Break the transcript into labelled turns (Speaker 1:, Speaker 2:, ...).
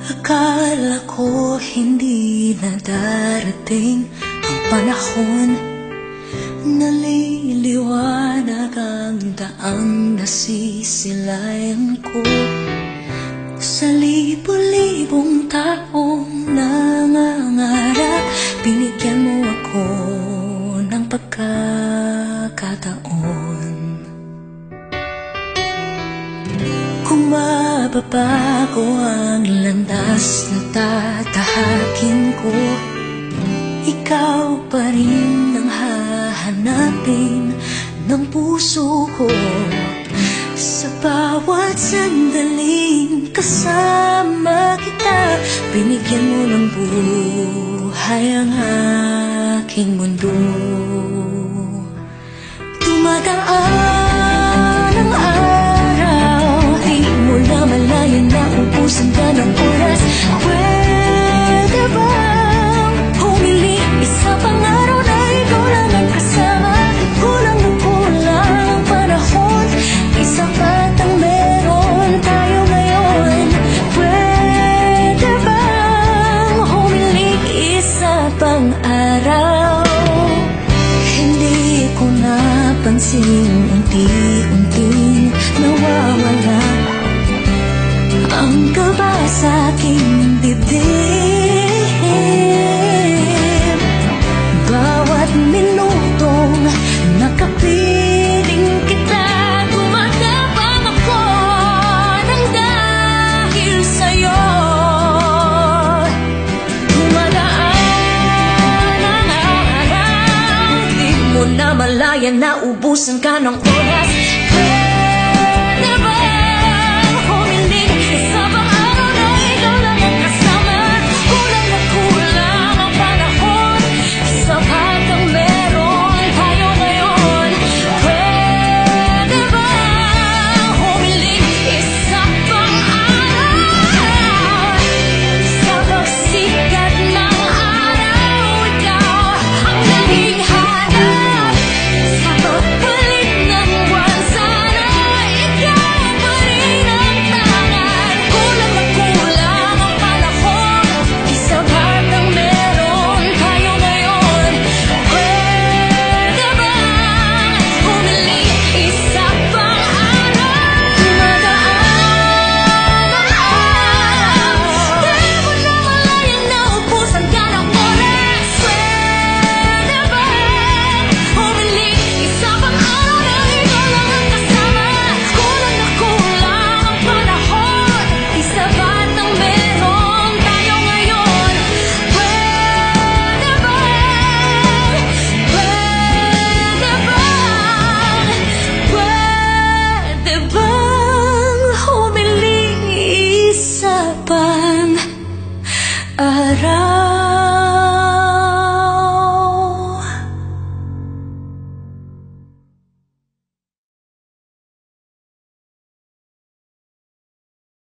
Speaker 1: Akala ko hindi na darating ang panahon. Naliliwanag ang daang nasisilayan ko. Sa libo-libong taong mababago ang landas na tatahakin ko. Ikaw pa rin ang hahanapin ng puso ko. Sa bawat sandaling kasama kita Binigyan mo ng buhay ang aking mundo. Dumadaan napansin unti-unting nawawala Ang kaba sa aking mo na malaya na ubusan ka ng oras arah